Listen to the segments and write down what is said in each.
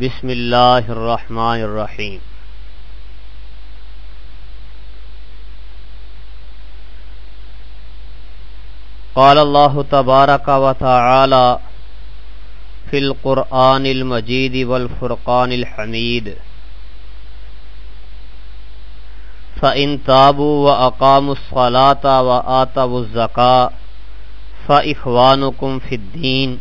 بسم اللہ الرحمن الرحیم قال اللہ تبارک و تعالی فی القرآن المجید والفرقان الحمید فَإِن تَابُوا وَأَقَامُوا الصَّلَاةَ وَآتَوُا الزَّكَاةَ فَإِخْوَانُكُمْ فِي الدِّينِ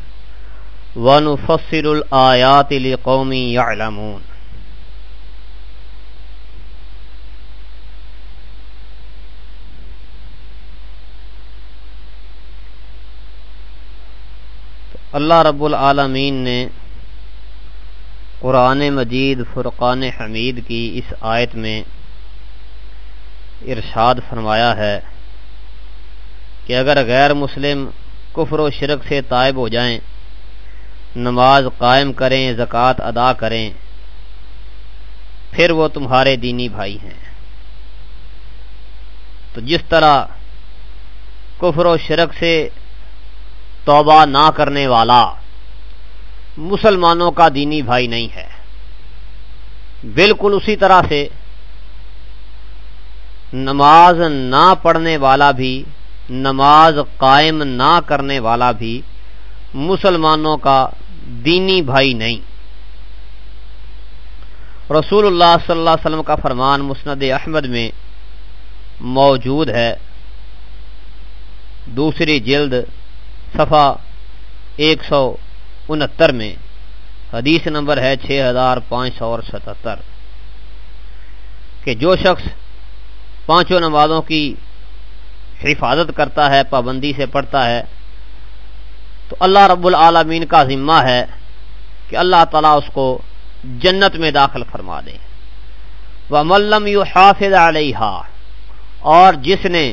وَنُفَصِّلُ الْآيَاتِ لِقَوْمٍ يَعْلَمُونَ. اللہ رب العالمین نے قرآن مجید، فرقان حمید کی اس آیت میں ارشاد فرمایا ہے کہ اگر غیر مسلم کفر و شرک سے طائب ہو جائیں نماز قائم کریں، زکوٰۃ ادا کریں، پھر وہ تمہارے دینی بھائی ہیں۔ تو جس طرح کفر و شرک سے توبہ نہ کرنے والا مسلمانوں کا دینی بھائی نہیں ہے، بالکل اسی طرح سے نماز نہ پڑھنے والا بھی، نماز قائم نہ کرنے والا بھی مسلمانوں کا دینی بھائی نہیں۔ رسول اللہ صلی اللہ علیہ وسلم کا فرمان مسند احمد میں موجود ہے۔ دوسری جلد صفحہ ایک سو انہتر میں۔ حدیث نمبر ہے چھ ہزار پانچ سو اور ستہتر۔ کہ جو شخص پانچوں نمازوں کی حفاظت کرتا ہے، پابندی سے پڑھتا ہے تو اللہ رب العالمین کا ذمہ ہے کہ اللہ تعالیٰ اس کو جنت میں داخل فرما دے۔ وہ ملم یو حافظ علیہ اور جس نے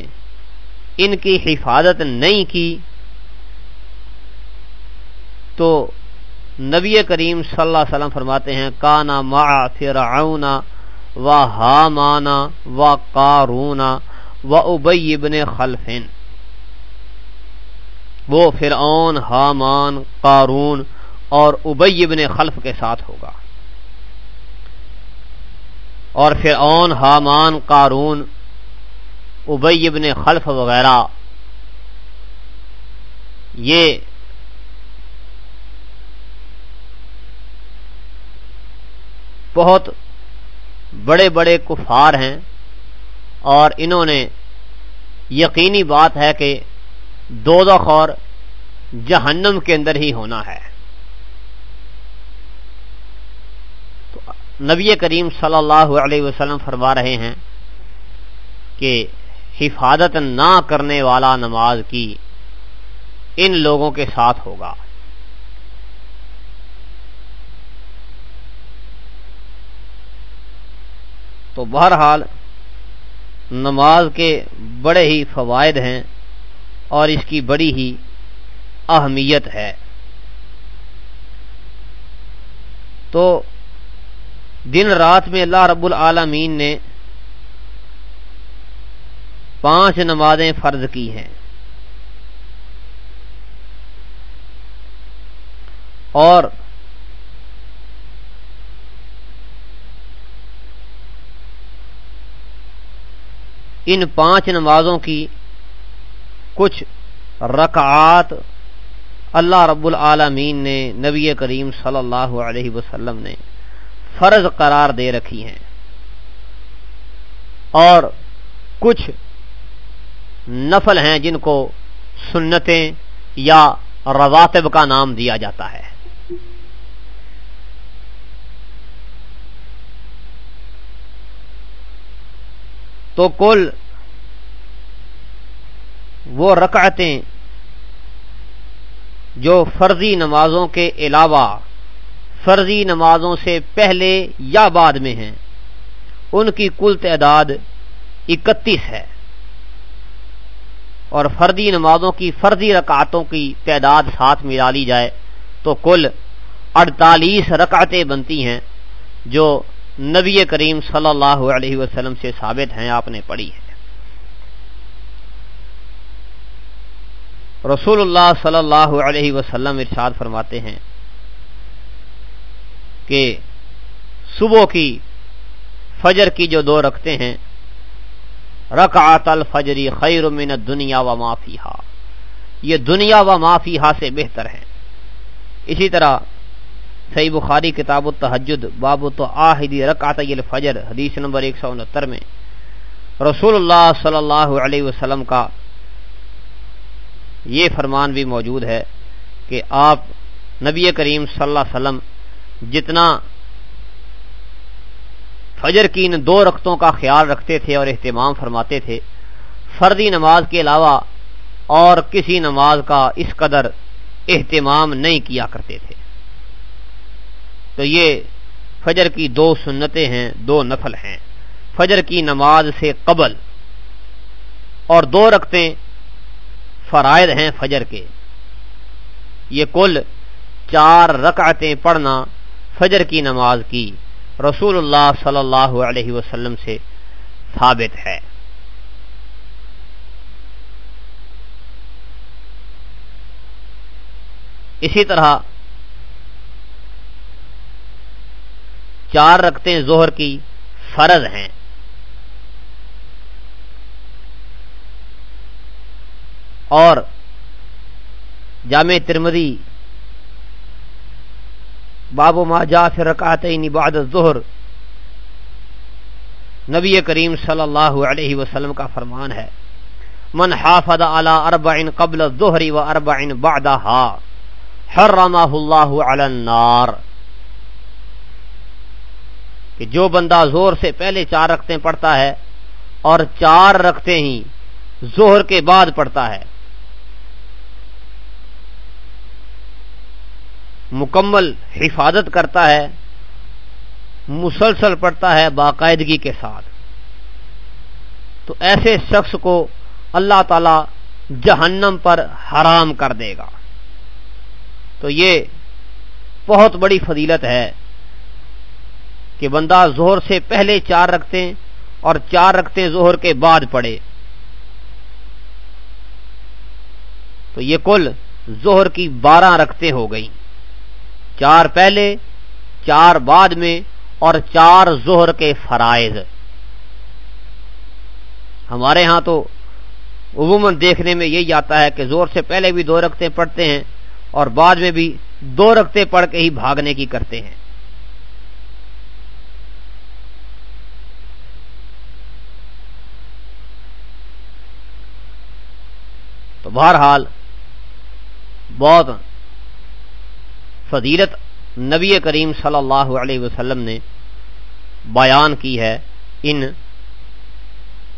ان کی حفاظت نہیں کی، تو نبی کریم صلی اللہ علیہ وسلم فرماتے ہیں، کانا ما فرعون و ہامانا و کارونا و ابئی ابن خلفن وہ فرعون، حامان، قارون اور ابئی ابن خلف کے ساتھ ہوگا۔ اور فرعون، حامان، قارون ابئی ابن خلف وغیرہ، یہ بہت بڑے بڑے کفار ہیں اور انہوں نے یقینی بات ہے کہ دو اور جہنم کے اندر ہی ہونا ہے۔ تو نبی کریم صلی اللہ علیہ وسلم فرما رہے ہیں کہ حفاظت نہ کرنے والا نماز کی ان لوگوں کے ساتھ ہوگا۔ تو بہرحال نماز کے بڑے ہی فوائد ہیں۔ اور اس کی بڑی ہی اہمیت ہے۔ تو دن رات میں اللہ رب العالمین نے پانچ نمازیں فرض کی ہیں۔ اور ان پانچ نمازوں کی کچھ رکعات اللہ رب العالمین نے نبی کریم صلی اللہ علیہ وسلم نے فرض قرار دے رکھی ہیں اور کچھ نفل ہیں جن کو سنتیں یا رواتب کا نام دیا جاتا ہے۔ تو کل وہ رکعتیں جو فرضی نمازوں کے علاوہ فرضی نمازوں سے پہلے یا بعد میں ہیں، ان کی کل تعداد اکتیس ہے۔ اور فردی نمازوں کی فرضی رکعتوں کی تعداد ساتھ ملا لی جائے تو کل اڑتالیس رکعتیں بنتی ہیں جو نبی کریم صلی اللہ علیہ وسلم سے ثابت ہیں، آپ نے پڑھی ہے۔ رسول اللہ صلی اللہ علیہ وسلم ارشاد فرماتے ہیں کہ صبح کی فجر کی جو دو رکھتے ہیں، رکعت الفجری خیر من دنیا و معافی یہ دنیا و معافی سے بہتر ہیں۔ اسی طرح صحیح بخاری کتاب التحجد، باب تو آہدی رکعت الفجر، حدیث نمبر ایک سو انہتر میں رسول اللہ صلی اللہ علیہ وسلم کا یہ فرمان بھی موجود ہے کہ آپ نبی کریم صلی اللہ علیہ وسلم جتنا فجر کی ان دو رختوں کا خیال رکھتے تھے اور اہتمام فرماتے تھے، فردی نماز کے علاوہ اور کسی نماز کا اس قدر اہتمام نہیں کیا کرتے تھے۔ تو یہ فجر کی دو سنتیں ہیں، دو نفل ہیں۔ فجر کی نماز سے قبل اور دو رکھتے فرائض ہیں فجر کے۔ یہ کل چار رکعتیں پڑھنا فجر کی نماز کی رسول اللہ صلی اللہ علیہ وسلم سے ثابت ہے۔ اسی طرح چار رکھتے زہر کی فرض ہیں۔ اور جامع ترمدی بابو ما جا سے رکاتے بعد ظہر نبی کریم صلی اللہ علیہ وسلم کا فرمان ہے، من حافظ على اربع قبل الظهر واربع بعدها حرمه الله على النار. کہ جو بندہ زور سے پہلے چار رکھتے پڑھتا ہے اور چار رکھتے ہی زہر کے بعد پڑھتا ہے مکمل حفاظت کرتا ہے، مسلسل پڑتا ہے باقاعدگی کے ساتھ۔ تو ایسے شخص کو اللہ تعالی جہنم پر حرام کر دے گا۔ تو یہ بہت بڑی فضیلت ہے کہ بندہ زہر سے پہلے چار رکھتے اور چار رکھتے زہر کے بعد پڑے تو یہ کل زہر کی بارہ رکھتے ہو گئی چار پہلے، چار بعد میں، اور چار زہر کے فرائض۔ ہمارے ہاں تو عموماً دیکھنے میں یہی آتا ہے کہ زور سے پہلے بھی دو رکھتے پڑھتے ہیں، اور بعد میں بھی دو رکھتے پڑھ کے ہی بھاگنے کی کرتے ہیں۔ تو بہرحال، بہت فضیلت نبی کریم صلی اللہ علیہ وسلم نے بیان کی ہے ان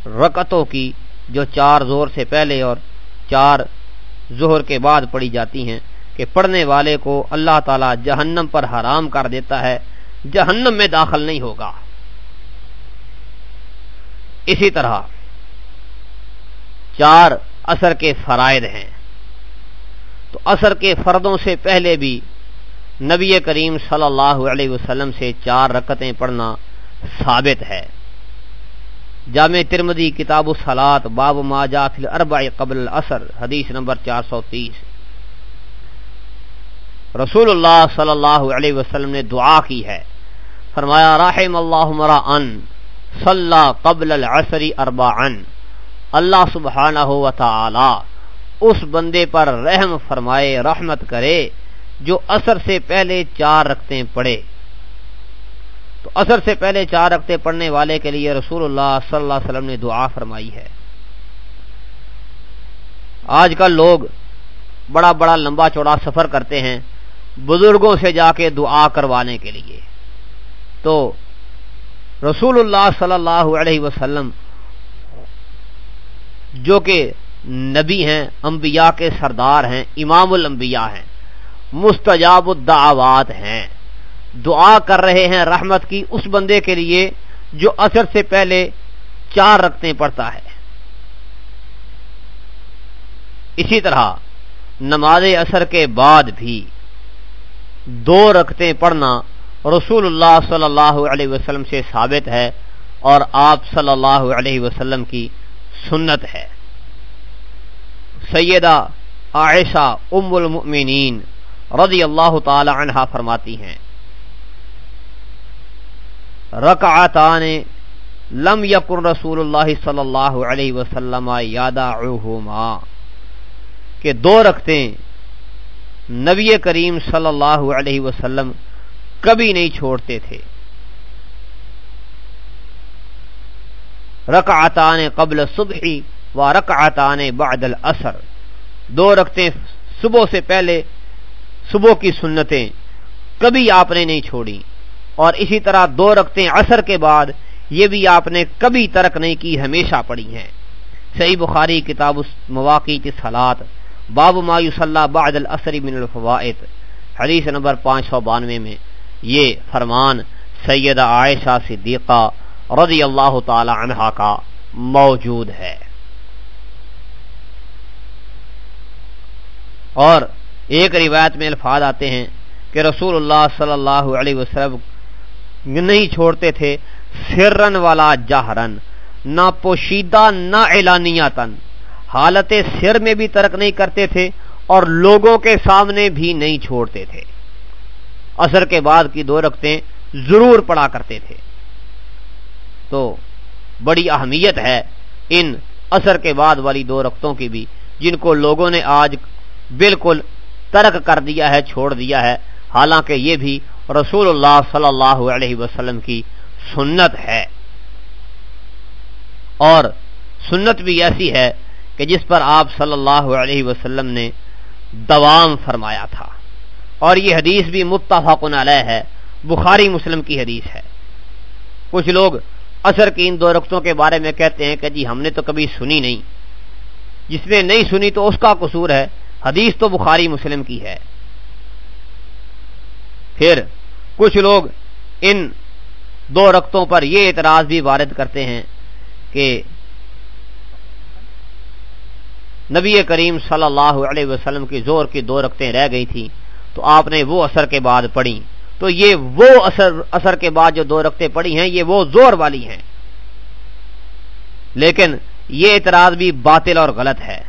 رکتوں کی جو چار زور سے پہلے اور چار زہر کے بعد پڑھی جاتی ہیں کہ پڑھنے والے کو اللہ تعالی جہنم پر حرام کر دیتا ہے، جہنم میں داخل نہیں ہوگا۔ اسی طرح چار اثر کے فرائد ہیں۔ تو اثر کے فردوں سے پہلے بھی نبی کریم صلی اللہ علیہ وسلم سے چار رکتیں پڑھنا ثابت ہے۔ جامع ترمدی کتاب الصلاط باب ما جا فی الاربع قبل الاثر حدیث نمبر چار سو تیس۔ رسول اللہ صلی اللہ علیہ وسلم نے دعا کی ہے۔ فرمایا، رحم اللہ مران صلی قبل العصر اربعا۔ اللہ سبحانہ و تعالی اس بندے پر رحم فرمائے، رحمت کرے۔ جو اثر سے پہلے چار رکھتے پڑے۔ تو اثر سے پہلے چار رکھتے پڑھنے والے کے لیے رسول اللہ صلی اللہ علیہ وسلم نے دعا فرمائی ہے۔ آج کل لوگ بڑا بڑا لمبا چوڑا سفر کرتے ہیں بزرگوں سے جا کے دعا کروانے کے لیے۔ تو رسول اللہ صلی اللہ علیہ وسلم جو کہ نبی ہیں، انبیاء کے سردار ہیں، امام الانبیاء ہیں۔ مستجاب الدعوات ہیں۔ دعا کر رہے ہیں رحمت کی اس بندے کے لیے جو اثر سے پہلے چار رکھتے پڑتا ہے۔ اسی طرح نماز اثر کے بعد بھی دو رکھتے پڑھنا رسول اللہ صلی اللہ علیہ وسلم سے ثابت ہے اور آپ صلی اللہ علیہ وسلم کی سنت ہے۔ سیدہ عائشہ ام المؤمنین رضی اللہ تعالی عنہ فرماتی ہیں۔ رکعتان لم یکن رسول اللہ صلی اللہ علیہ وسلم یادا کہ دو رکھتے نبی کریم صلی اللہ علیہ وسلم کبھی نہیں چھوڑتے تھے۔ رکعتان قبل صبحی و رکعتان بعد الاثر دو رکھتے صبح سے پہلے صبح کی سنتیں کبھی آپ نے نہیں چھوڑی اور اسی طرح دو رکھتے اثر کے بعد یہ بھی آپ نے کبھی ترک نہیں کی، ہمیشہ پڑھی ہیں۔ صحیح بخاری کتاب مواقع کی سلاد باب ما صلاح بعد الاسری من الفوائد، حدیث نمبر پانچ سو بانوے میں یہ فرمان سیدہ عائشہ صدیقہ رضی اللہ تعالی عنہ کا موجود ہے۔ اور ایک روایت میں الفاظ آتے ہیں کہ رسول اللہ صلی اللہ علیہ وسلم نہیں چھوڑتے تھے سرن والا جہرن، نہ پوشیدہ، نہ اعلانیہ تن حالت سر میں بھی ترک نہیں کرتے تھے اور لوگوں کے سامنے بھی نہیں چھوڑتے تھے۔ اثر کے بعد کی دو رکھتے ضرور پڑا کرتے تھے۔ تو بڑی اہمیت ہے ان اثر کے بعد والی دو رختوں کی بھی، جن کو لوگوں نے آج بالکل ترک کر دیا ہے، چھوڑ دیا ہے۔ حالانکہ یہ بھی رسول اللہ صلی اللہ علیہ وسلم کی سنت ہے۔ اور سنت بھی ایسی ہے کہ جس پر آپ صلی اللہ علیہ وسلم نے دوام فرمایا تھا۔ اور یہ حدیث بھی متفق علیہ ہے۔ بخاری مسلم کی حدیث ہے۔ کچھ لوگ اثر کی ان دو رقطوں کے بارے میں کہتے ہیں کہ جی ہم نے تو کبھی سنی نہیں۔ جس نے نہیں سنی تو اس کا قصور ہے۔ حدیث تو بخاری مسلم کی ہے۔ پھر کچھ لوگ ان دو رقطوں پر یہ اعتراض بھی وارد کرتے ہیں کہ نبی کریم صلی اللہ علیہ وسلم کی زور کی دو رقطیں رہ گئی تھیں تو آپ نے وہ اثر کے بعد پڑھی۔ تو یہ وہ اثر اثر کے بعد جو دو رقطیں پڑھی ہیں، یہ وہ زور والی ہیں۔ لیکن یہ اعتراض بھی باطل اور غلط ہے۔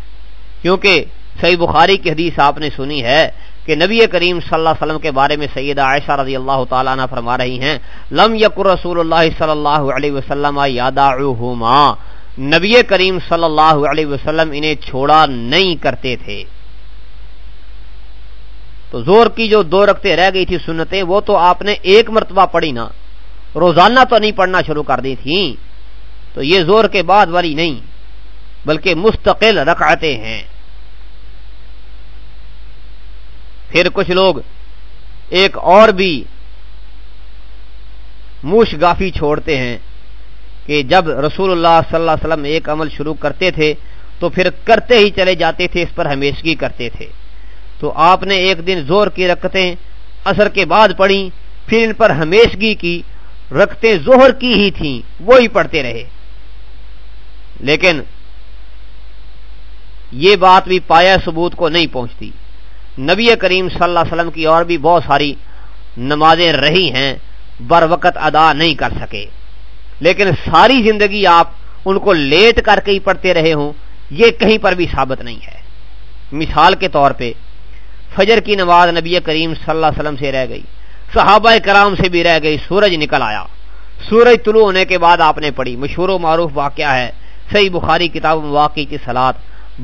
کیونکہ صحیح بخاری کی حدیث آپ نے سنی ہے کہ نبی کریم صلی اللہ علیہ وسلم کے بارے میں سیدہ عائشہ رضی اللہ تعالیٰ عنہ فرما رہی ہیں، لم یکر رسول اللہ صلی اللہ علیہ وسلم یادعوہما۔ نبی کریم صلی اللہ علیہ وسلم انہیں چھوڑا نہیں کرتے تھے۔ تو زور کی جو دو رکھتے رہ گئی تھی سنتیں، وہ تو آپ نے ایک مرتبہ پڑھی نا۔ روزانہ تو نہیں پڑھنا شروع کر دی تھی۔ تو یہ زور کے بعد والی نہیں، بلکہ مستقل رکعتیں ہیں۔ پھر کچھ لوگ ایک اور بھی موش گافی چھوڑتے ہیں کہ جب رسول اللہ صلی اللہ علیہ وسلم ایک عمل شروع کرتے تھے تو پھر کرتے ہی چلے جاتے تھے، اس پر ہمیشگی کرتے تھے۔ تو آپ نے ایک دن زور کی رکھتے اثر کے بعد پڑھی پھر ان پر ہمیشگی کی رکھتے زہر کی ہی تھیں، وہی پڑھتے رہے۔ لیکن یہ بات بھی پایا ثبوت کو نہیں پہنچتی۔ نبی کریم صلی اللہ علیہ وسلم کی اور بھی بہت ساری نمازیں رہی ہیں، بر وقت ادا نہیں کر سکے۔ لیکن ساری زندگی آپ ان کو لیٹ کر کے ہی پڑھتے رہے ہوں، یہ کہیں پر بھی ثابت نہیں ہے۔ مثال کے طور پہ، فجر کی نماز نبی کریم صلی اللہ علیہ وسلم سے رہ گئی، صحابہ کرام سے بھی رہ گئی، سورج نکل آیا۔ سورج طلوع ہونے کے بعد آپ نے پڑھی، مشہور و معروف واقعہ ہے، صحیح بخاری کتاب واقعی کی سلاد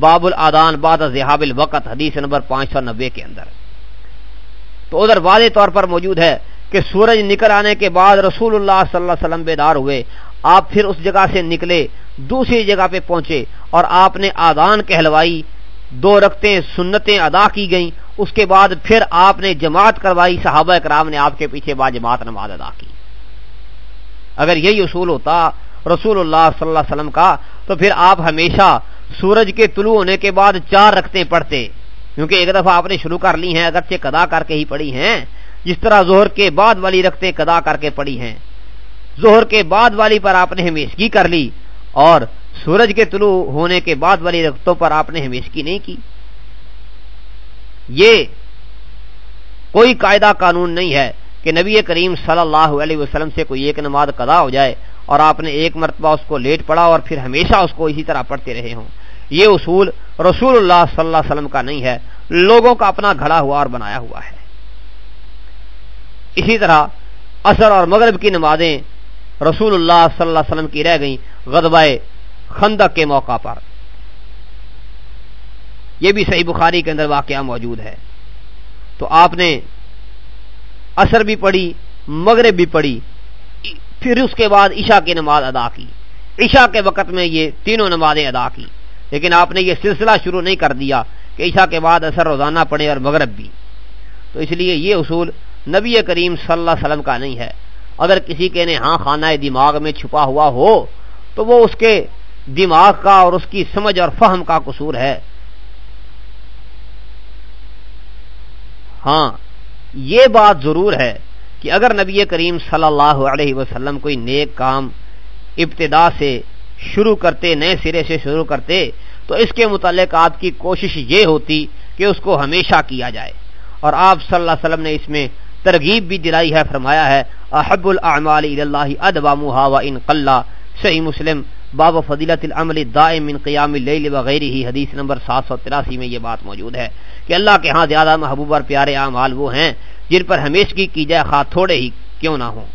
باب الادان بعد ذہاب الوقت، حدیث نمبر پانچ سو نبے کے اندر۔ تو ادھر واضح طور پر موجود ہے کہ سورج نکل آنے کے بعد رسول اللہ صلی اللہ علیہ وسلم بیدار ہوئے۔ آپ پھر اس جگہ سے نکلے، دوسری جگہ پہ پہنچے اور آپ نے آدان کہلوائی۔ دو رکھتے سنتیں ادا کی گئیں۔ اس کے بعد پھر آپ نے جماعت کروائی۔ صحابہ کرام نے آپ کے پیچھے بعد جماعت نماز ادا کی۔ اگر یہی اصول ہوتا رسول اللہ صلی اللہ علیہ وسلم کا، تو پھر آپ ہمیشہ سورج کے طلوع ہونے کے بعد چار رکھتے پڑھتے۔ کیونکہ ایک دفعہ آپ نے شروع کر لی ہیں، اگرچہ کدا کر کے ہی پڑھی ہیں، جس طرح زہر کے بعد والی رکھتے کدا کر کے پڑھی ہیں۔ زہر کے بعد والی پر آپ نے ہمیشگی کر لی اور سورج کے طلوع ہونے کے بعد والی رختوں پر آپ نے ہمیشگی نہیں کی۔ یہ کوئی قاعدہ قانون نہیں ہے کہ نبی کریم صلی اللہ علیہ وسلم سے کوئی ایک نماز قدا ہو جائے اور آپ نے ایک مرتبہ اس کو لیٹ پڑا اور پھر ہمیشہ اس کو اسی طرح پڑھتے رہے ہوں۔ یہ اصول رسول اللہ صلی اللہ علیہ وسلم کا نہیں ہے، لوگوں کا اپنا گھڑا ہوا اور بنایا ہوا ہے۔ اسی طرح اثر اور مغرب کی نمازیں رسول اللہ صلی اللہ علیہ وسلم کی رہ گئیں غدبائے خندق کے موقع پر۔ یہ بھی صحیح بخاری کے اندر واقعہ موجود ہے۔ تو آپ نے اثر بھی پڑھی، مغرب بھی پڑھی، پھر اس کے بعد عشاء کی نماز ادا کی۔ عشاء کے وقت میں یہ تینوں نمازیں ادا کی۔ لیکن آپ نے یہ سلسلہ شروع نہیں کر دیا کہ عشاء کے بعد اثر روزانہ پڑے اور مغرب بھی۔ تو اس لیے یہ اصول نبی کریم صلی اللہ علیہ وسلم کا نہیں ہے۔ اگر کسی کے نے ہاں خانہ دماغ میں چھپا ہوا ہو، تو وہ اس کے دماغ کا اور اس کی سمجھ اور فہم کا قصور ہے۔ ہاں یہ بات ضرور ہے کہ اگر نبی کریم صلی اللہ علیہ وسلم کوئی نیک کام ابتدا سے شروع کرتے، نئے سرے سے شروع کرتے، تو اس کے متعلق آپ کی کوشش یہ ہوتی کہ اس کو ہمیشہ کیا جائے۔ اور آپ صلی اللہ علیہ وسلم نے اس میں ترغیب بھی دلائی ہے، فرمایا ہے، احب الاعمال اللہ ادبامها وان قل صحیح مسلم، باب فضیلت العمل دائم من قیام اللیل وغیرہ ہی حدیث نمبر 783 میں یہ بات موجود ہے کہ اللہ کے ہاں زیادہ محبوب اور پیارے اعمال وہ ہیں جن پر ہمیشگی کی جائے خواہ تھوڑے ہی کیوں نہ ہوں۔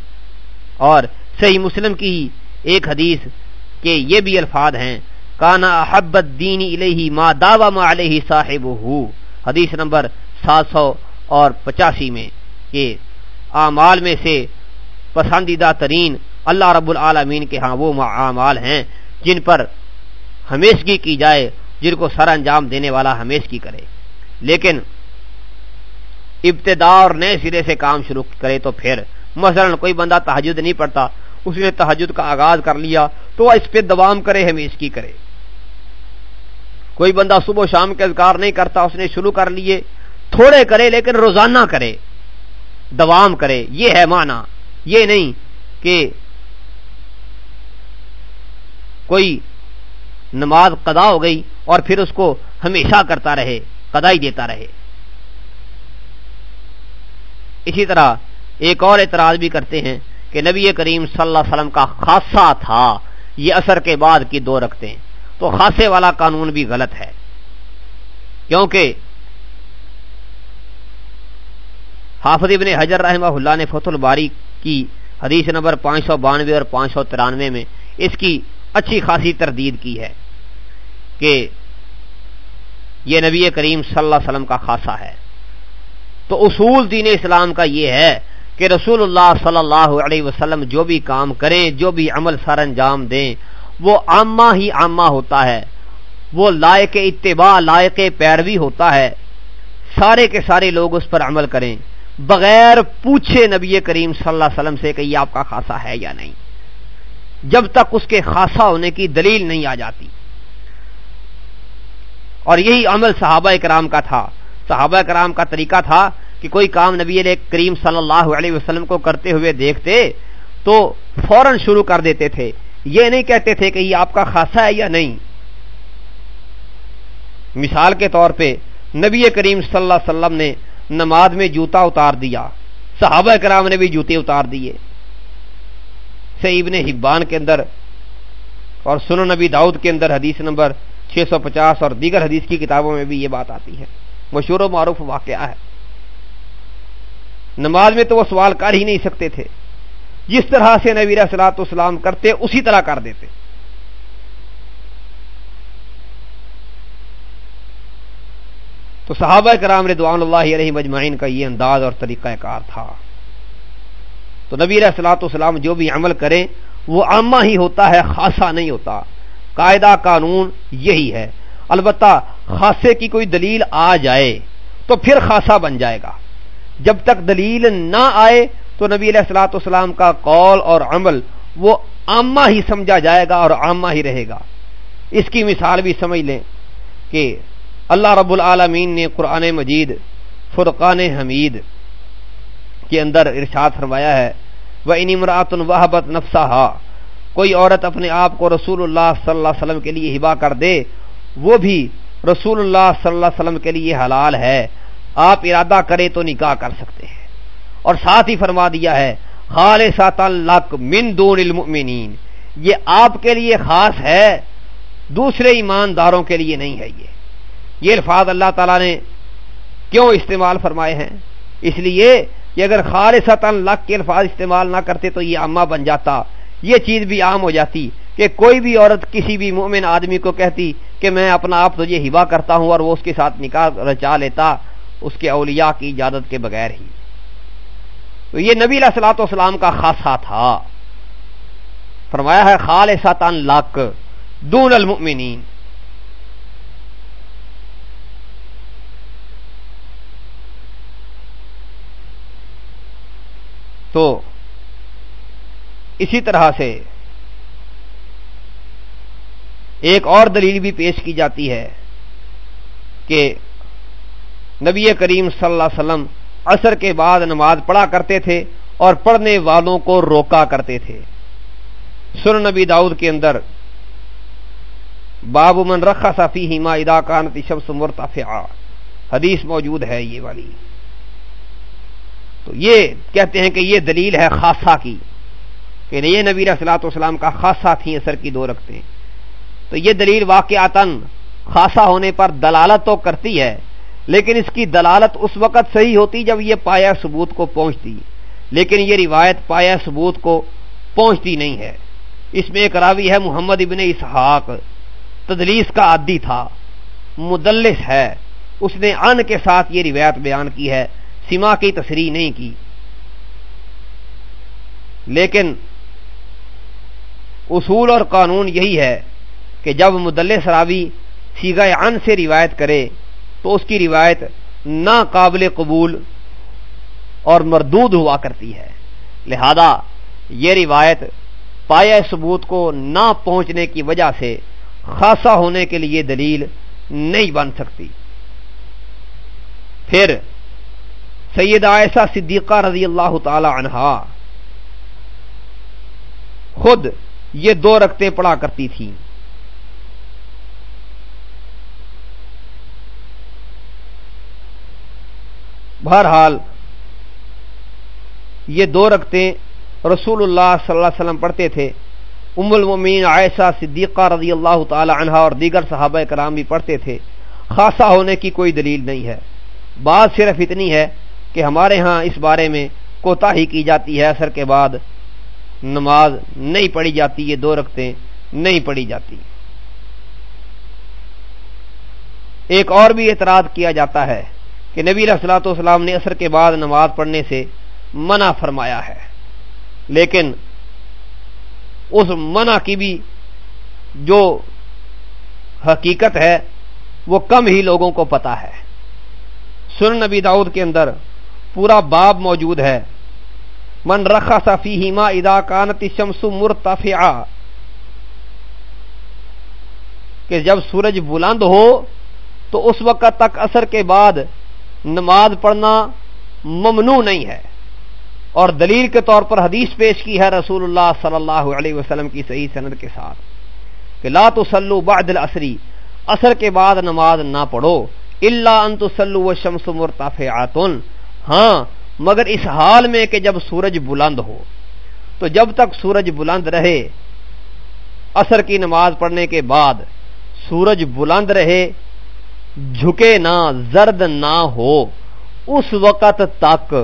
اور صحیح مسلم کی ایک حدیث کے یہ بھی الفاظ ہیں۔ کانا احب الدین الیہ ما داوا ما علیہ صاحب حدیث نمبر سات سو اور پچاسی میں کہ اعمال میں سے پسندیدہ ترین اللہ رب العالمین کے ہاں وہ اعمال ہیں جن پر ہمیشگی کی جائے، جن کو سر انجام دینے والا ہمیشگی کرے۔ لیکن ابتدا اور نئے سرے سے کام شروع کرے تو پھر مثلا کوئی بندہ تحجد نہیں پڑتا اس نے تحجد کا آغاز کر لیا تو اس پہ دوام کرے ہمیشگی کرے۔ کوئی بندہ صبح و شام کے اذکار نہیں کرتا، اس نے شروع کر لیے، تھوڑے کرے لیکن روزانہ کرے، دوام کرے۔ یہ ہے مانا یہ نہیں کہ کوئی نماز قدا ہو گئی اور پھر اس کو ہمیشہ کرتا رہے قدا ہی دیتا رہے۔ اسی طرح ایک اور اعتراض بھی کرتے ہیں کہ نبی کریم صلی اللہ علیہ وسلم کا خاصہ تھا۔ یہ اثر کے بعد کی دو رکھتے ہیں۔ تو خاصے والا قانون بھی غلط ہے۔ کیونکہ حافظ ابن حجر رحمہ اللہ نے فتح الباری کی حدیث نمبر پانچ سو بانوے اور پانچ سو ترانوے میں اس کی اچھی خاصی تردید کی ہے کہ یہ نبی کریم صلی اللہ علیہ وسلم کا خاصہ ہے۔ تو اصول دین اسلام کا یہ ہے کہ رسول اللہ صلی اللہ علیہ وسلم جو بھی کام کریں، جو بھی عمل سر انجام دیں، وہ عامہ ہی عامہ ہوتا ہے۔ وہ لائق اتباع، لائق پیروی ہوتا ہے۔ سارے کے سارے لوگ اس پر عمل کریں۔ بغیر پوچھے نبی کریم صلی اللہ علیہ وسلم سے کہ یہ آپ کا خاصا ہے یا نہیں۔ جب تک اس کے خاصا ہونے کی دلیل نہیں آ جاتی۔ اور یہی عمل صحابہ کرام کا تھا۔ صحابہ کرام کا طریقہ تھا کہ کوئی کام نبی علیہ کریم صلی اللہ علیہ وسلم کو کرتے ہوئے دیکھتے تو فوراً شروع کر دیتے تھے۔ یہ نہیں کہتے تھے کہ یہ آپ کا خاصا ہے یا نہیں۔ مثال کے طور پہ نبی کریم صلی اللہ علیہ وسلم نے نماز میں جوتا اتار دیا۔ صحابہ کرام نے بھی جوتے اتار دیے۔ ابن حبان کے اندر اور سنو نبی داؤد کے اندر حدیث نمبر چھ سو پچاس اور دیگر حدیث کی کتابوں میں بھی یہ بات آتی ہے۔ مشہور و معروف واقعہ ہے۔ نماز میں تو وہ سوال کر ہی نہیں سکتے تھے۔ جس طرح سے نبی سلاط اسلام کرتے، اسی طرح کر دیتے۔ تو صحابہ کرام رضوان اللہ علیہ مجمعین کا یہ انداز اور طریقہ کار تھا۔ تو نبی سلاط اسلام جو بھی عمل کریں، وہ عامہ ہی ہوتا ہے خاصا نہیں ہوتا۔ قاعدہ قانون یہی ہے۔ البتہ خاصے کی کوئی دلیل آ جائے تو پھر خاصا بن جائے گا۔ جب تک دلیل نہ آئے تو نبی علیہ السلاۃ والسلام کا قول اور عمل وہ عامہ ہی سمجھا جائے گا اور عامہ ہی رہے گا۔ اس کی مثال بھی سمجھ لیں کہ اللہ رب العالمین نے قرآن مجید، فرقان حمید کے اندر ارشاد فرمایا ہے وہ ان امراۃ وحبت نفسا کوئی عورت اپنے آپ کو رسول اللہ صلی اللہ علیہ وسلم کے لیے ہبا کر دے، وہ بھی رسول اللہ صلی اللہ علیہ وسلم کے لیے حلال ہے۔ آپ ارادہ کرے تو نکاح کر سکتے ہیں۔ اور ساتھ ہی فرما دیا ہے من دون المؤمنین۔ یہ آپ کے لیے خاص ہے، دوسرے ایمانداروں کے لیے نہیں ہے یہ۔ یہ الفاظ اللہ تعالی نے کیوں استعمال فرمائے ہیں؟ اس لیے کہ اگر خالص لک کے الفاظ استعمال نہ کرتے تو یہ اما بن جاتا۔ یہ چیز بھی عام ہو جاتی کہ کوئی بھی عورت کسی بھی مومن آدمی کو کہتی کہ میں اپنا آپ تجھے ہبا کرتا ہوں اور وہ اس کے ساتھ نکاح رچا لیتا۔ اس کے اولیاء کی اجازت کے بغیر ہی۔ تو یہ نبی علیہ السلاۃ والسلام کا خاصہ تھا۔ فرمایا ہے خال ساتان لاک دون المؤمنین۔ تو اسی طرح سے ایک اور دلیل بھی پیش کی جاتی ہے کہ نبی کریم صلی اللہ علیہ وسلم عصر کے بعد نماز پڑھا کرتے تھے اور پڑھنے والوں کو روکا کرتے تھے۔ سر نبی داؤد کے اندر باب من رکھا صفی ہما ادا کانتی شمس مرتفع حدیث موجود ہے یہ والی۔ تو یہ کہتے ہیں کہ یہ دلیل ہے خاصا کی کہ یہ نبی رسلاۃ والسلام کا خاصا تھی اثر کی دو رکھتے تو یہ دلیل واقعات خاصا ہونے پر دلالت تو کرتی ہے لیکن اس کی دلالت اس وقت صحیح ہوتی جب یہ پایا ثبوت کو پہنچتی لیکن یہ روایت پایا ثبوت کو پہنچتی نہیں ہے۔ اس میں ایک راوی ہے، محمد ابن اسحاق۔ تدلیس کا عادی تھا، مدلس ہے۔ اس نے ان کے ساتھ یہ روایت بیان کی ہے سما کی تصریح نہیں کی۔ لیکن اصول اور قانون یہی ہے کہ جب مدلس راوی سیگا ان سے روایت کرے تو اس کی روایت ناقابل قبول اور مردود ہوا کرتی ہے۔ لہذا یہ روایت پایا ثبوت کو نہ پہنچنے کی وجہ سے خاصا ہونے کے لیے دلیل نہیں بن سکتی۔ پھر سید عائشہ صدیقہ رضی اللہ تعالی عنہا خود یہ دو رکھتے پڑا کرتی تھیں۔ بہرحال یہ دو رکھتے رسول اللہ صلی اللہ علیہ وسلم پڑھتے تھے۔ ام المین عائشہ صدیقہ رضی اللہ تعالی عنہا اور دیگر صحابہ کرام بھی پڑھتے تھے۔ خاصا ہونے کی کوئی دلیل نہیں ہے۔ بات صرف اتنی ہے کہ ہمارے ہاں اس بارے میں کوتا ہی کی جاتی ہے۔ اثر کے بعد نماز نہیں پڑھی جاتی، یہ دو رکھتے نہیں پڑھی جاتی۔ ایک اور بھی اعتراض کیا جاتا ہے۔ کہ نبی رسلاۃ والسلام نے اثر کے بعد نماز پڑھنے سے منع فرمایا ہے۔ لیکن اس منع کی بھی جو حقیقت ہے، وہ کم ہی لوگوں کو پتا ہے۔ سن نبی داؤد کے اندر پورا باب موجود ہے۔ من رکھا صفی ہیما ادا کانتی شمس مرتفع کہ جب سورج بلند ہو، تو اس وقت تک اثر کے بعد نماز پڑھنا ممنوع نہیں ہے۔ اور دلیل کے طور پر حدیث پیش کی ہے رسول اللہ صلی اللہ علیہ وسلم کی صحیح سند کے ساتھ کہ لا تسلو بعد العصری اثر کے بعد نماز نہ پڑھو۔ اللہ ان تسلو و شمس مرتفعاتن ہاں مگر اس حال میں کہ جب سورج بلند ہو، تو جب تک سورج بلند رہے اثر کی نماز پڑھنے کے بعد سورج بلند رہے جھکے نہ، زرد نہ ہو۔ اس وقت تک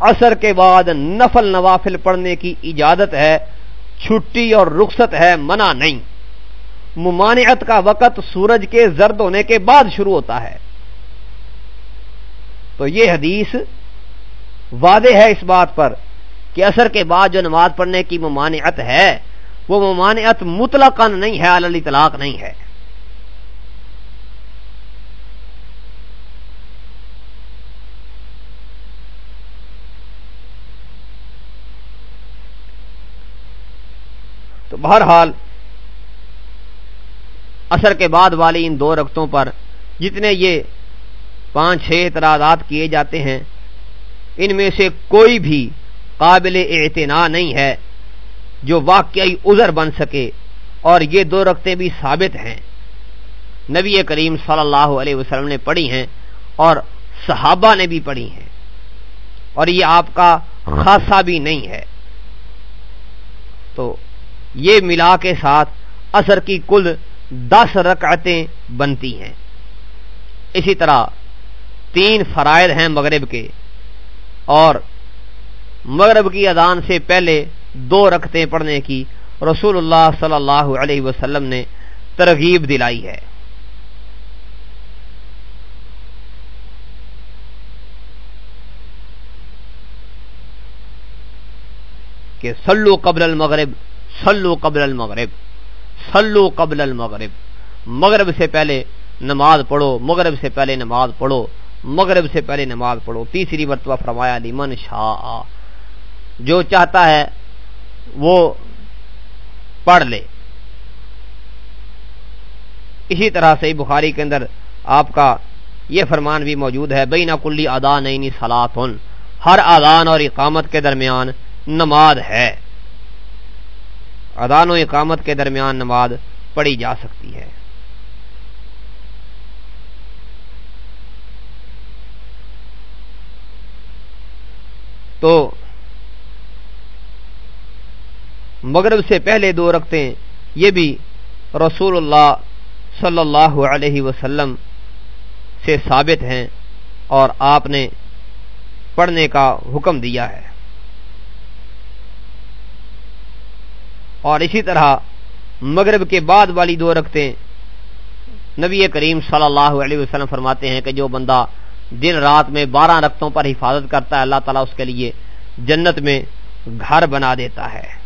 اثر کے بعد نفل نوافل پڑھنے کی اجازت ہے، چھٹی اور رخصت ہے، منع نہیں۔ ممانعت کا وقت سورج کے زرد ہونے کے بعد شروع ہوتا ہے۔ تو یہ حدیث واضح ہے اس بات پر کہ اثر کے بعد جو نماز پڑھنے کی ممانعت ہے، وہ ممانعت مطلق نہیں ہے، علی طلاق نہیں ہے۔ بہرحال اثر کے بعد والی ان دو رقطوں پر جتنے یہ پانچ چھ اعتراضات کیے جاتے ہیں، ان میں سے کوئی بھی قابل اعتنا نہیں ہے جو واقعی عذر بن سکے اور یہ دو رقطیں بھی ثابت ہیں۔ نبی کریم صلی اللہ علیہ وسلم نے پڑھی ہیں اور صحابہ نے بھی پڑھی ہیں، اور یہ آپ کا خاصا بھی نہیں ہے۔ تو یہ ملا کے ساتھ اثر کی کل دس رکعتیں بنتی ہیں۔ اسی طرح تین فرائض ہیں مغرب کے اور مغرب کی اذان سے پہلے دو رکھتے پڑھنے کی رسول اللہ صلی اللہ علیہ وسلم نے ترغیب دلائی ہے۔ کہ سلو قبل المغرب سلو قبل المغرب. سلو قبل المغرب. مغرب سے پہلے نماز پڑھو، مغرب سے پہلے نماز پڑھو، مغرب سے پہلے نماز پڑھو. تیسری مرتبہ فرمایا لیمن شاہ جو چاہتا ہے وہ پڑھ لے. اسی طرح سے بخاری کے اندر آپ کا یہ فرمان بھی موجود ہے بینا کلی ادا نئی سلاد ہر ادان اور اقامت کے درمیان نماز ہے. ادان و اقامت کے درمیان نماز پڑھی جا سکتی ہے۔ تو مغرب سے پہلے دو رکھتے یہ بھی رسول اللہ صلی اللہ علیہ وسلم سے ثابت ہیں اور آپ نے پڑھنے کا حکم دیا ہے۔ اور اسی طرح مغرب کے بعد والی دو رکھتے نبی کریم صلی اللہ علیہ وسلم فرماتے ہیں کہ جو بندہ دن رات میں بارہ رقطوں پر حفاظت کرتا ہے، اللہ تعالیٰ اس کے لیے جنت میں گھر بنا دیتا ہے۔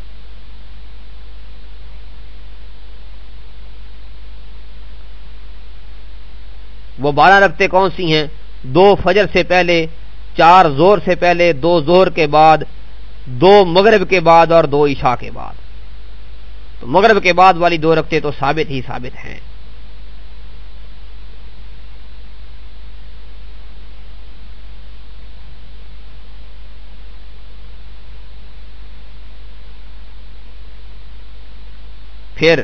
وہ بارہ رکھتے کون سی ہیں؟ دو فجر سے پہلے، چار زور سے پہلے، دو زور کے بعد، دو مغرب کے بعد اور دو عشاء کے بعد۔ تو مغرب کے بعد والی دو رکھتے تو ثابت ہی ثابت ہیں۔ پھر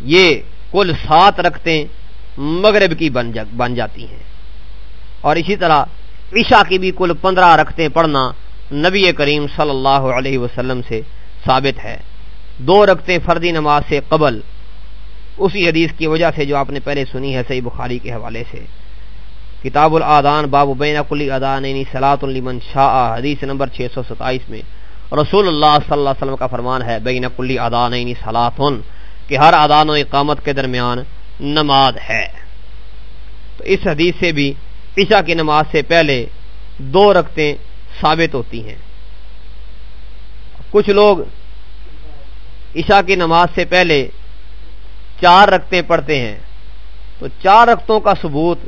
یہ کل سات رکھتے مغرب کی بن بن جاتی ہیں۔ اور اسی طرح عشاء کی بھی کل پندرہ رکھتے پڑھنا نبی کریم صلی اللہ علیہ وسلم سے ثابت ہے۔ دو رکھتے فردی نماز سے قبل۔ اسی حدیث کی وجہ سے جو آپ نے پہلے سنی ہے صحیح بخاری کے حوالے سے۔ کتاب الادان، باب بین کلی ادان سلاۃ المن شاہ حدیث نمبر 627 میں۔ رسول اللہ صلی اللہ علیہ وسلم کا فرمان ہے، بین کلی ادان سلاطن کہ ہر ادان و اقامت کے درمیان نماز ہے۔ تو اس حدیث سے بھی عشاء کی نماز سے پہلے دو رکھتے ثابت ہوتی ہیں۔ کچھ لوگ عشاء کی نماز سے پہلے چار رکھتے پڑھتے ہیں۔ تو چار رختوں کا ثبوت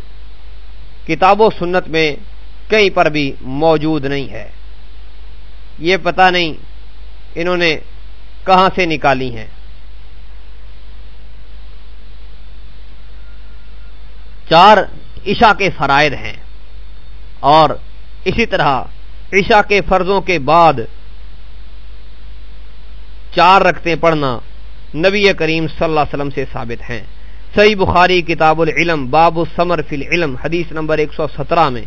کتاب و سنت میں کہیں پر بھی موجود نہیں ہے۔ یہ پتہ نہیں انہوں نے کہاں سے نکالی ہیں۔ چار عشاء کے فرائض ہیں اور اسی طرح عشاء کے فرضوں کے بعد چار رکھتے پڑھنا نبی کریم صلی اللہ علیہ وسلم سے ثابت ہیں۔ صحیح بخاری کتاب العلم، باب السمر فی العلم، حدیث نمبر ایک سو سترہ میں۔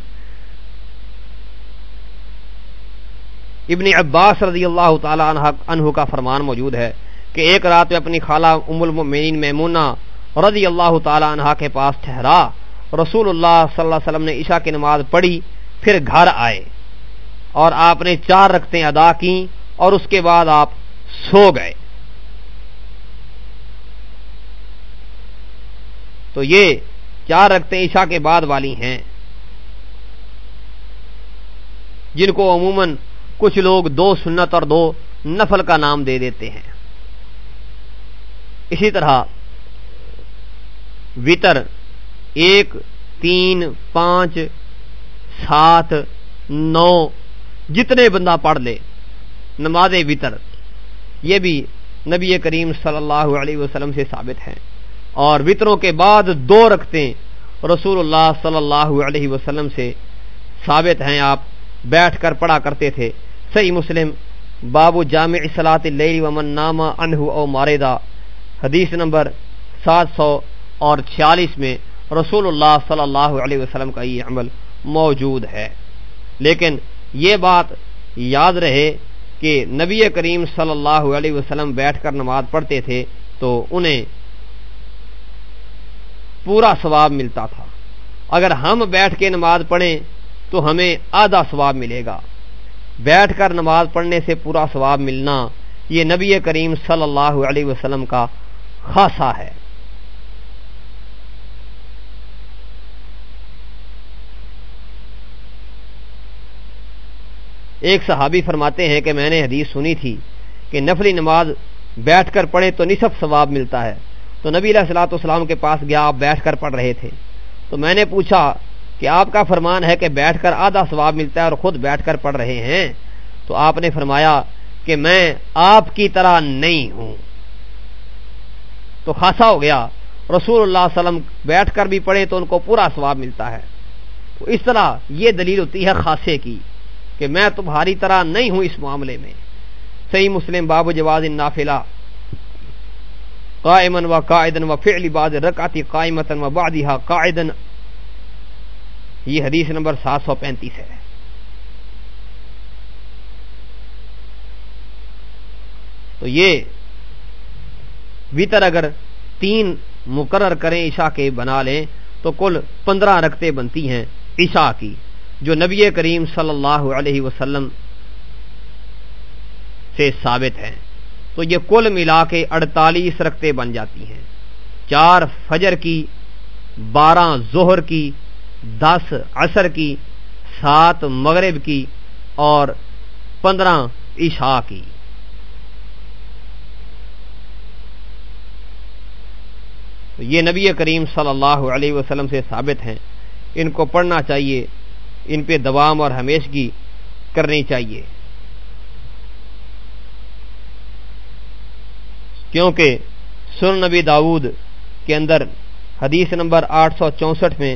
ابن عباس رضی اللہ تعالی عنہ کا فرمان موجود ہے کہ ایک رات میں اپنی خالہ ام المؤمنین میمونہ رضی اللہ تعالی عنہ کے پاس ٹھہرا۔ رسول اللہ صلی اللہ علیہ وسلم نے عشاء کی نماز پڑھی، پھر گھر آئے اور آپ نے چار رکھتے ادا کی اور اس کے بعد آپ سو گئے۔ تو یہ چار رکھتے عشاء کے بعد والی ہیں۔ جن کو عموماً کچھ لوگ دو سنت اور دو نفل کا نام دے دیتے ہیں۔ اسی طرح وطر ایک، تین، پانچ، سات، نو، جتنے بندہ پڑھ لے، نماز وطر یہ بھی نبی کریم صلی اللہ علیہ وسلم سے ثابت ہیں۔ اور وطروں کے بعد دو رکھتے رسول اللہ صلی اللہ علیہ وسلم سے ثابت ہیں۔ آپ بیٹھ کر پڑھا کرتے تھے۔ صحیح مسلم بابو جامع اصلاۃ ومن نامہ انہ او ماردہ حدیث نمبر سات سو اور چھیالیس میں رسول اللہ صلی اللہ علیہ وسلم کا یہ عمل موجود ہے۔ لیکن یہ بات یاد رہے کہ نبی کریم صلی اللہ علیہ وسلم بیٹھ کر نماز پڑھتے تھے تو انہیں پورا ثواب ملتا تھا۔ اگر ہم بیٹھ کے نماز پڑھیں تو ہمیں آدھا ثواب ملے گا۔ بیٹھ کر نماز پڑھنے سے پورا ثواب ملنا یہ نبی کریم صلی اللہ علیہ وسلم کا خاصا ہے۔ ایک صحابی فرماتے ہیں کہ میں نے حدیث سنی تھی کہ نفلی نماز بیٹھ کر پڑھے تو نصف ثواب ملتا ہے۔ تو نبی علیہ السلاۃ والسلام کے پاس گیا، آپ بیٹھ کر پڑھ رہے تھے۔ تو میں نے پوچھا کہ آپ کا فرمان ہے کہ بیٹھ کر آدھا ثواب ملتا ہے اور خود بیٹھ کر پڑھ رہے ہیں؟ تو آپ نے فرمایا کہ میں آپ کی طرح نہیں ہوں۔ تو خاصا ہو گیا، رسول اللہ علیہ وسلم بیٹھ کر بھی پڑھے تو ان کو پورا ثواب ملتا ہے۔ تو اس طرح یہ دلیل ہوتی ہے خاصے کی۔ کہ میں تمہاری طرح نہیں ہوں اس معاملے میں۔ صحیح مسلم باب جواز نافلہ قائمن و قائدن و فعل بعض رکعتی قائمتن و بعدها قائدن یہ حدیث نمبر سات سو پینتیس ہے۔ تو یہ وطر اگر تین مقرر کریں عشاء کے بنا لیں تو کل پندرہ رکھتے بنتی ہیں عشاء کی۔ جو نبی کریم صلی اللہ علیہ وسلم سے ثابت ہیں۔ تو یہ کل ملا کے اڑتالیس رکھتے بن جاتی ہیں۔ چار فجر کی، بارہ ظہر کی، دس عصر کی، سات مغرب کی اور پندرہ عشاء کی۔ یہ نبی کریم صلی اللہ علیہ وسلم سے ثابت ہیں۔ ان کو پڑھنا چاہیے۔ ان پہ دوام اور ہمیشگی کرنی چاہیے۔ کیونکہ سن نبی داود کے اندر حدیث نمبر آٹھ سو چونسٹھ میں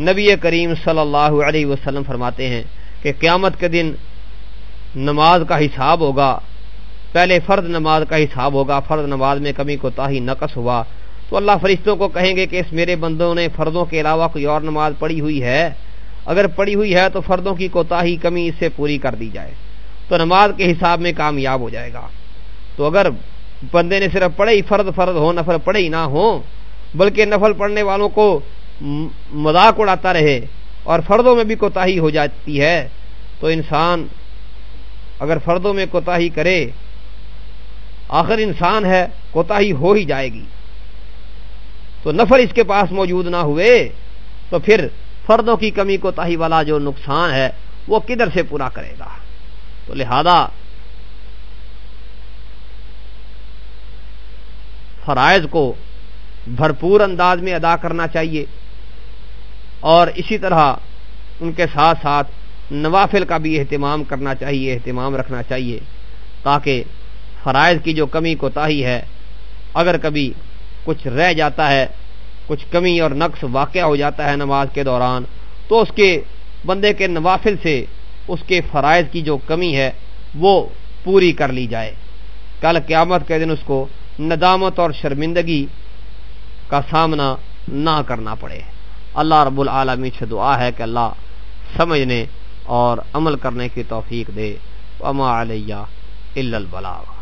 نبی کریم صلی اللہ علیہ وسلم فرماتے ہیں کہ قیامت کے دن نماز کا حساب ہوگا، پہلے فرد نماز کا حساب ہوگا فرد نماز میں کمی کو تاہی نقص ہوا۔ تو اللہ فرشتوں کو کہیں گے کہ اس میرے بندوں نے فردوں کے علاوہ کوئی اور نماز پڑھی ہوئی ہے؟ اگر پڑھی ہوئی ہے تو فردوں کی کوتاہی کمی اس سے پوری کر دی جائے۔ تو نماز کے حساب میں کامیاب ہو جائے گا۔ تو اگر بندے نے صرف پڑھے ہی فرد فرد ہو نفل پڑھے ہی نہ ہو بلکہ نفل پڑھنے والوں کو مذاق اڑاتا رہے اور فردوں میں بھی کوتاہی ہو جاتی ہے، تو انسان اگر فردوں میں کوتاہی کرے، آخر انسان ہے، کوتاہی ہو ہی جائے گی۔ تو نفل اس کے پاس موجود نہ ہوئے، تو پھر فردوں کی کمی کو تاہی والا جو نقصان ہے، وہ کدھر سے پورا کرے گا؟ تو لہذا فرائض کو بھرپور انداز میں ادا کرنا چاہیے اور اسی طرح ان کے ساتھ ساتھ نوافل کا بھی اہتمام کرنا چاہیے، اہتمام رکھنا چاہیے تاکہ فرائض کی جو کمی کو تاہی ہے، اگر کبھی کچھ رہ جاتا ہے کچھ کمی اور نقص واقع ہو جاتا ہے نماز کے دوران، تو اس کے بندے کے نوافل سے اس کے فرائض کی جو کمی ہے، وہ پوری کر لی جائے۔ کل قیامت کے دن اس کو ندامت اور شرمندگی کا سامنا نہ کرنا پڑے۔ اللہ رب العالمی سے دعا ہے کہ اللہ سمجھنے اور عمل کرنے کی توفیق دے۔ اما علیہ البلاغ۔